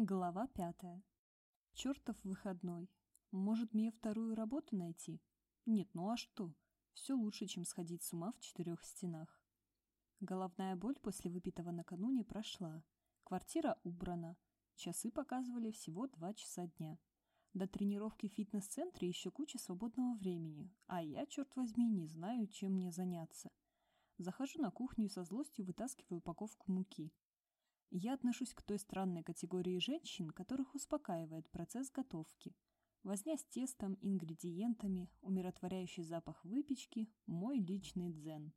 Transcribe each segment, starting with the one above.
Глава пятая. Чертов выходной. Может, мне вторую работу найти? Нет, ну а что? Все лучше, чем сходить с ума в четырех стенах. Головная боль после выпитого накануне прошла. Квартира убрана. Часы показывали всего два часа дня. До тренировки в фитнес-центре еще куча свободного времени, а я, черт возьми, не знаю, чем мне заняться. Захожу на кухню и со злостью вытаскиваю упаковку муки. Я отношусь к той странной категории женщин, которых успокаивает процесс готовки. Возня с тестом, ингредиентами, умиротворяющий запах выпечки – мой личный дзен.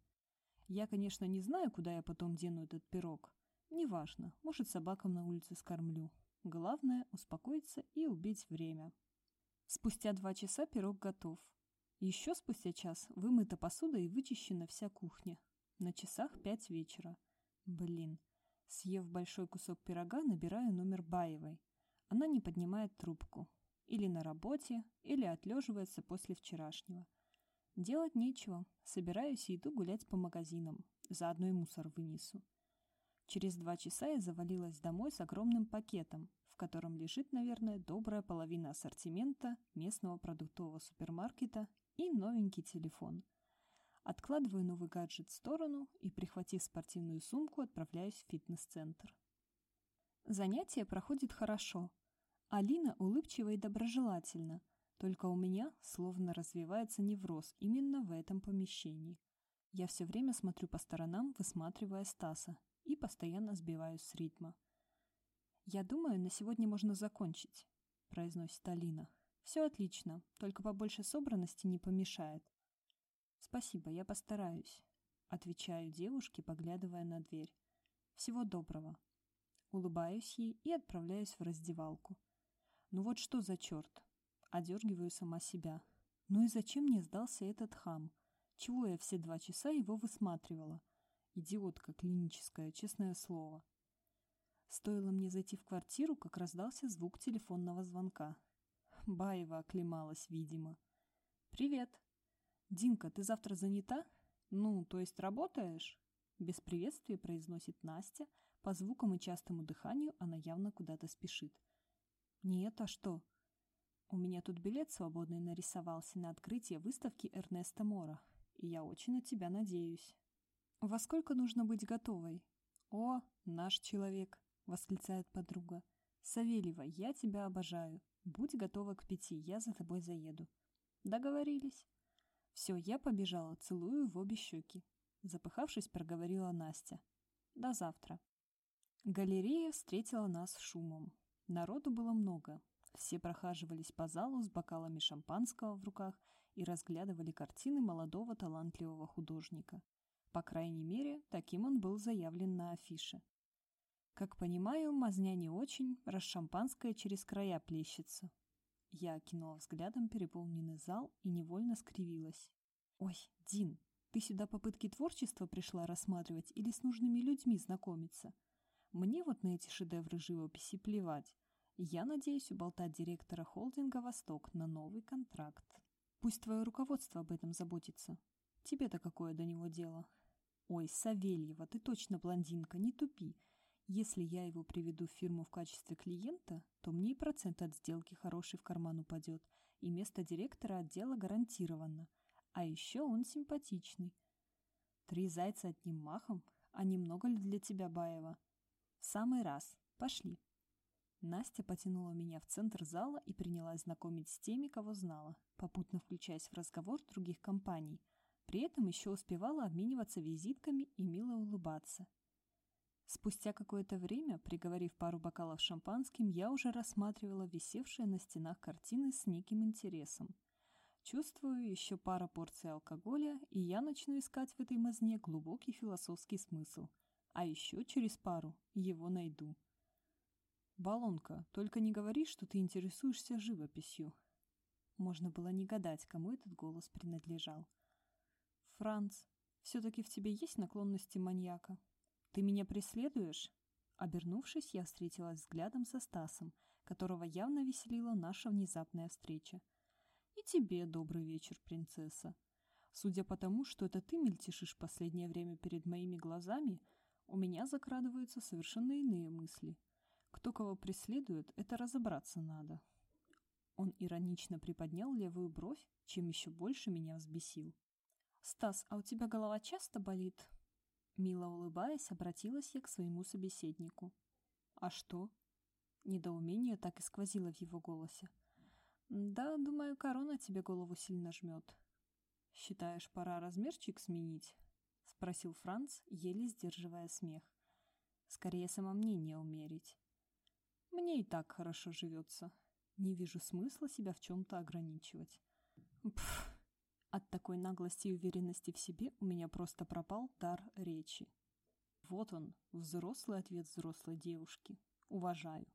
Я, конечно, не знаю, куда я потом дену этот пирог. Неважно, может, собакам на улице скормлю. Главное – успокоиться и убить время. Спустя два часа пирог готов. Еще спустя час вымыта посуда и вычищена вся кухня. На часах пять вечера. Блин. Съев большой кусок пирога, набираю номер Баевой. Она не поднимает трубку. Или на работе, или отлеживается после вчерашнего. Делать нечего. Собираюсь и иду гулять по магазинам. Заодно и мусор вынесу. Через два часа я завалилась домой с огромным пакетом, в котором лежит, наверное, добрая половина ассортимента местного продуктового супермаркета и новенький телефон. Откладываю новый гаджет в сторону и, прихватив спортивную сумку, отправляюсь в фитнес-центр. Занятие проходит хорошо. Алина улыбчива и доброжелательна, только у меня словно развивается невроз именно в этом помещении. Я все время смотрю по сторонам, высматривая Стаса, и постоянно сбиваюсь с ритма. «Я думаю, на сегодня можно закончить», — произносит Алина. «Все отлично, только побольше собранности не помешает. «Спасибо, я постараюсь», — отвечаю девушке, поглядывая на дверь. «Всего доброго». Улыбаюсь ей и отправляюсь в раздевалку. «Ну вот что за черт?» Одергиваю сама себя. «Ну и зачем мне сдался этот хам? Чего я все два часа его высматривала? Идиотка клиническая, честное слово». Стоило мне зайти в квартиру, как раздался звук телефонного звонка. Баева оклемалась, видимо. «Привет!» «Динка, ты завтра занята? Ну, то есть работаешь?» Без приветствия произносит Настя. По звукам и частому дыханию она явно куда-то спешит. «Нет, а что?» «У меня тут билет свободный нарисовался на открытие выставки Эрнеста Мора, и я очень на тебя надеюсь». «Во сколько нужно быть готовой?» «О, наш человек!» — восклицает подруга. «Савельева, я тебя обожаю. Будь готова к пяти, я за тобой заеду». «Договорились». «Все, я побежала, целую в обе щеки», — запыхавшись, проговорила Настя. «До завтра». Галерея встретила нас шумом. Народу было много. Все прохаживались по залу с бокалами шампанского в руках и разглядывали картины молодого талантливого художника. По крайней мере, таким он был заявлен на афише. Как понимаю, мазня не очень, раз шампанское через края плещется. Я окинула взглядом переполненный зал и невольно скривилась. «Ой, Дин, ты сюда попытки творчества пришла рассматривать или с нужными людьми знакомиться? Мне вот на эти шедевры живописи плевать. Я надеюсь уболтать директора холдинга «Восток» на новый контракт. Пусть твое руководство об этом заботится. Тебе-то какое до него дело? Ой, Савельева, ты точно блондинка, не тупи. Если я его приведу в фирму в качестве клиента, то мне и процент от сделки хороший в карман упадет, и место директора отдела гарантировано. А еще он симпатичный. Три зайца одним махом? А немного ли для тебя, Баева? В самый раз. Пошли. Настя потянула меня в центр зала и принялась знакомить с теми, кого знала, попутно включаясь в разговор других компаний. При этом еще успевала обмениваться визитками и мило улыбаться. Спустя какое-то время, приговорив пару бокалов шампанским, я уже рассматривала висевшие на стенах картины с неким интересом. Чувствую еще пара порций алкоголя, и я начну искать в этой мазне глубокий философский смысл. А еще через пару его найду. «Балонка, только не говори, что ты интересуешься живописью». Можно было не гадать, кому этот голос принадлежал. «Франц, все-таки в тебе есть наклонности маньяка?» «Ты меня преследуешь?» Обернувшись, я встретилась взглядом со Стасом, которого явно веселила наша внезапная встреча. «И тебе добрый вечер, принцесса. Судя по тому, что это ты мельтешишь последнее время перед моими глазами, у меня закрадываются совершенно иные мысли. Кто кого преследует, это разобраться надо. Он иронично приподнял левую бровь, чем еще больше меня взбесил. «Стас, а у тебя голова часто болит?» Мило улыбаясь, обратилась я к своему собеседнику. «А что?» Недоумение так и сквозило в его голосе. «Да, думаю, корона тебе голову сильно жмет». «Считаешь, пора размерчик сменить?» — спросил Франц, еле сдерживая смех. «Скорее самомнение умерить. Мне и так хорошо живется. Не вижу смысла себя в чем-то ограничивать». Пф, от такой наглости и уверенности в себе у меня просто пропал дар речи. Вот он, взрослый ответ взрослой девушки. Уважаю.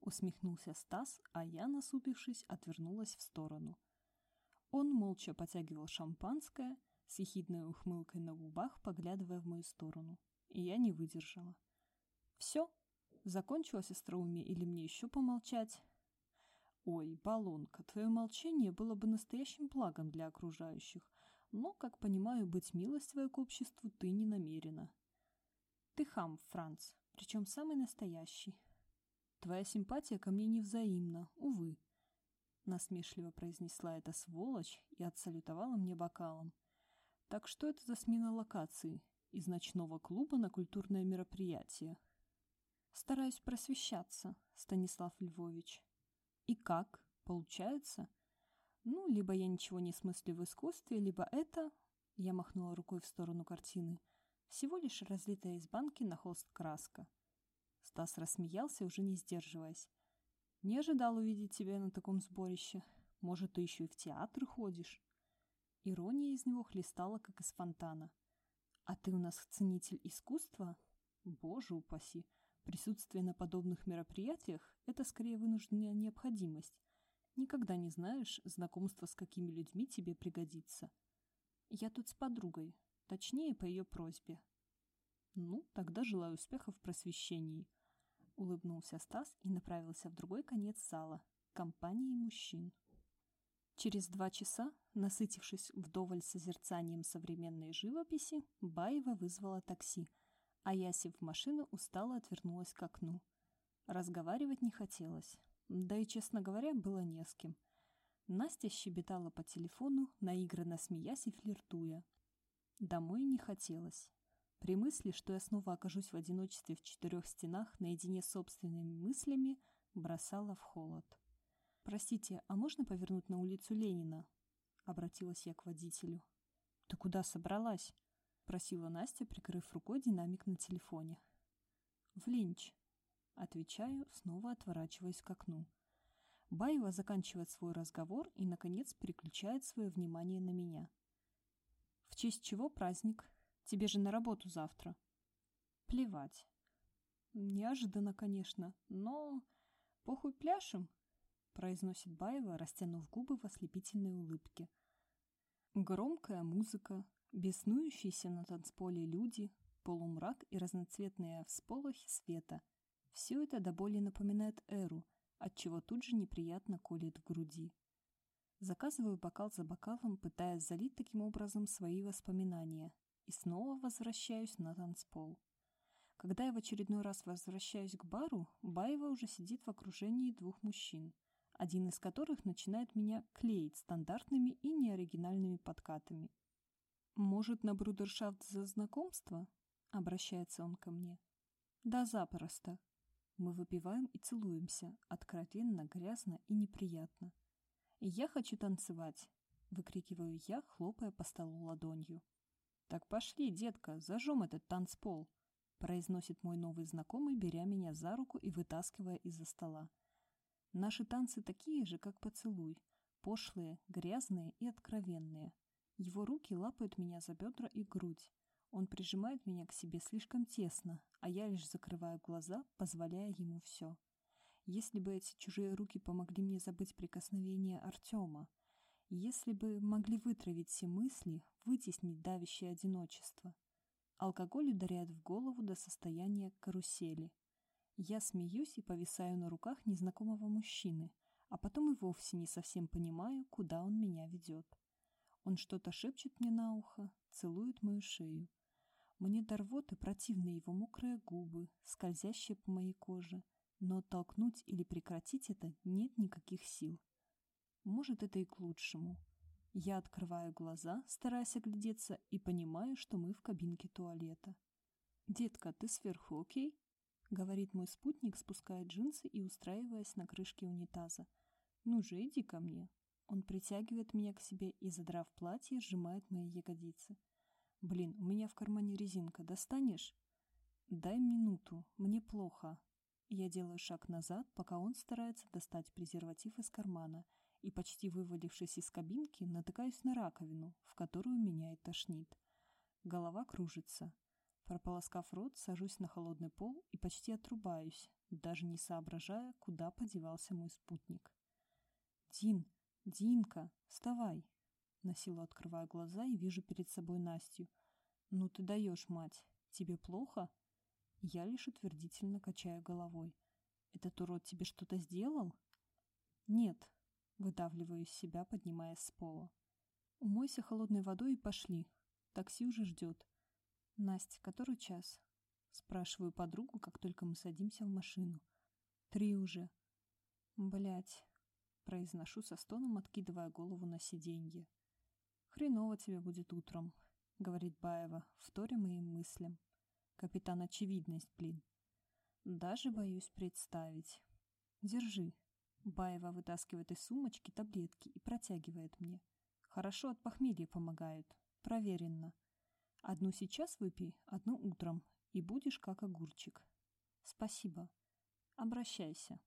Усмехнулся Стас, а я, насупившись, отвернулась в сторону. Он молча потягивал шампанское, с ехидной ухмылкой на губах, поглядывая в мою сторону. И я не выдержала. «Все? Закончилось остроумие или мне еще помолчать?» «Ой, Балонка, твое молчание было бы настоящим благом для окружающих, но, как понимаю, быть милостивой к обществу ты не намерена». «Ты хам, Франц, причем самый настоящий». «Твоя симпатия ко мне невзаимна, увы», — насмешливо произнесла эта сволочь и отсалютовала мне бокалом. «Так что это за смена локации? Из ночного клуба на культурное мероприятие?» «Стараюсь просвещаться, Станислав Львович», и как? Получается? Ну, либо я ничего не смыслю в искусстве, либо это... Я махнула рукой в сторону картины. Всего лишь разлитая из банки на холст краска. Стас рассмеялся, уже не сдерживаясь. «Не ожидал увидеть тебя на таком сборище. Может, ты еще и в театр ходишь?» Ирония из него хлестала, как из фонтана. «А ты у нас ценитель искусства? Боже упаси! Присутствие на подобных мероприятиях – это скорее вынужденная необходимость. Никогда не знаешь, знакомство с какими людьми тебе пригодится. Я тут с подругой, точнее, по ее просьбе. Ну, тогда желаю успехов в просвещении. Улыбнулся Стас и направился в другой конец зала, компании мужчин. Через два часа, насытившись вдоволь созерцанием современной живописи, Баева вызвала такси – а я, сев в машину, устало отвернулась к окну. Разговаривать не хотелось. Да и, честно говоря, было не с кем. Настя щебетала по телефону, наигранно смеясь и флиртуя. Домой не хотелось. При мысли, что я снова окажусь в одиночестве в четырех стенах наедине с собственными мыслями, бросала в холод. «Простите, а можно повернуть на улицу Ленина?» — обратилась я к водителю. «Ты куда собралась?» Просила Настя, прикрыв рукой динамик на телефоне. «В Линч». Отвечаю, снова отворачиваясь к окну. Баева заканчивает свой разговор и, наконец, переключает свое внимание на меня. «В честь чего праздник? Тебе же на работу завтра». «Плевать». «Неожиданно, конечно, но... похуй пляшем», — произносит Баева, растянув губы в ослепительной улыбке. Громкая музыка, Беснующиеся на танцполе люди, полумрак и разноцветные всполохи света – все это до боли напоминает эру, отчего тут же неприятно колет в груди. Заказываю бокал за бокалом, пытаясь залить таким образом свои воспоминания, и снова возвращаюсь на танцпол. Когда я в очередной раз возвращаюсь к бару, Баева уже сидит в окружении двух мужчин, один из которых начинает меня клеить стандартными и неоригинальными подкатами. «Может, на брудершафт за знакомство?» — обращается он ко мне. «Да, запросто». Мы выпиваем и целуемся, откровенно, грязно и неприятно. «Я хочу танцевать», — выкрикиваю я, хлопая по столу ладонью. «Так пошли, детка, зажжем этот танцпол», — произносит мой новый знакомый, беря меня за руку и вытаскивая из-за стола. Наши танцы такие же, как поцелуй, пошлые, грязные и откровенные. Его руки лапают меня за бедра и грудь. Он прижимает меня к себе слишком тесно, а я лишь закрываю глаза, позволяя ему все. Если бы эти чужие руки помогли мне забыть прикосновение Артема, если бы могли вытравить все мысли, вытеснить давящее одиночество. Алкоголь ударяет в голову до состояния карусели. Я смеюсь и повисаю на руках незнакомого мужчины, а потом и вовсе не совсем понимаю, куда он меня ведет. Он что-то шепчет мне на ухо, целует мою шею. Мне до рвоты противны его мокрые губы, скользящие по моей коже, но оттолкнуть или прекратить это нет никаких сил. Может, это и к лучшему. Я открываю глаза, стараясь оглядеться, и понимаю, что мы в кабинке туалета. «Детка, ты сверху, окей?» — говорит мой спутник, спуская джинсы и устраиваясь на крышке унитаза. «Ну же, иди ко мне». Он притягивает меня к себе и, задрав платье, сжимает мои ягодицы. «Блин, у меня в кармане резинка. Достанешь?» «Дай минуту. Мне плохо». Я делаю шаг назад, пока он старается достать презерватив из кармана, и, почти вывалившись из кабинки, натыкаюсь на раковину, в которую меня и тошнит. Голова кружится. Прополоскав рот, сажусь на холодный пол и почти отрубаюсь, даже не соображая, куда подевался мой спутник. «Дин! Динка! Вставай!» На силу открываю глаза и вижу перед собой Настю. «Ну ты даешь, мать! Тебе плохо?» Я лишь утвердительно качаю головой. «Этот урод тебе что-то сделал?» «Нет», — выдавливаю из себя, поднимаясь с пола. «Умойся холодной водой и пошли. Такси уже ждет. «Настя, который час?» Спрашиваю подругу, как только мы садимся в машину. «Три уже». Блять, произношу со стоном, откидывая голову на сиденье. «Хреново тебе будет утром», — говорит Баева, вторя моим мыслям. «Капитан Очевидность, блин». «Даже боюсь представить». «Держи». Баева вытаскивает из сумочки таблетки и протягивает мне. «Хорошо от похмелья помогают. Проверено». Одну сейчас выпей, одну утром, и будешь как огурчик. Спасибо. Обращайся.